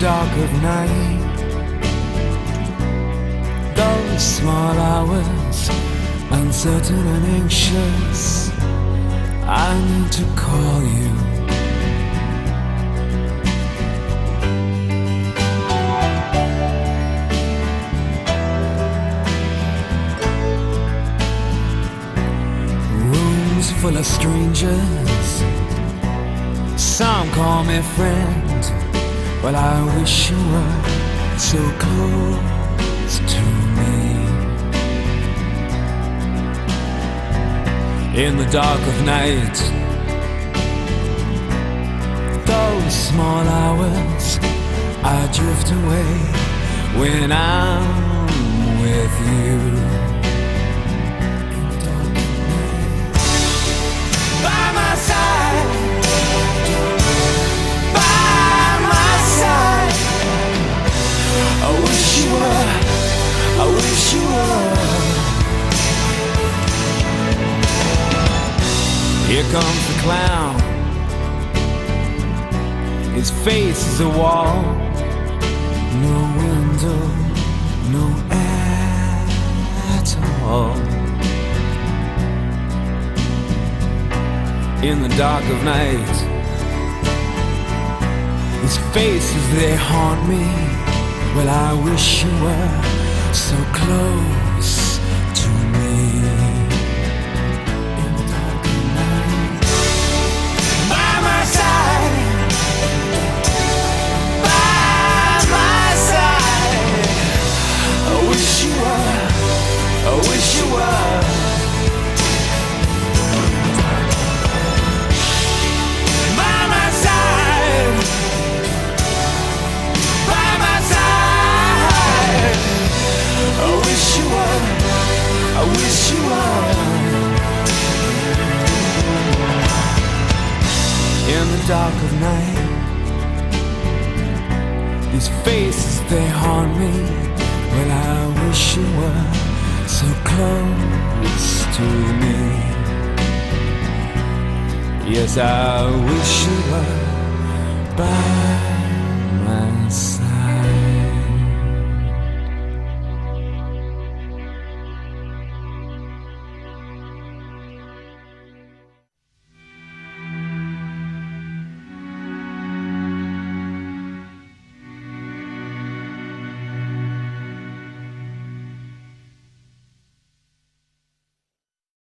dark of night. Those small hours, uncertain and anxious, I need to call you. Rooms full of strangers. Some call me friend. Well, I wish you were so close to me. In the dark of night, those small hours, I drift away when I'm with you. I wish you were. Here comes the clown. His face is a wall. No window, no air at all. In the dark of night. His faces, they haunt me. Well, I wish you were so close dark of night, these faces they haunt me. Well, I wish you were so close to me. Yes, I wish you were by.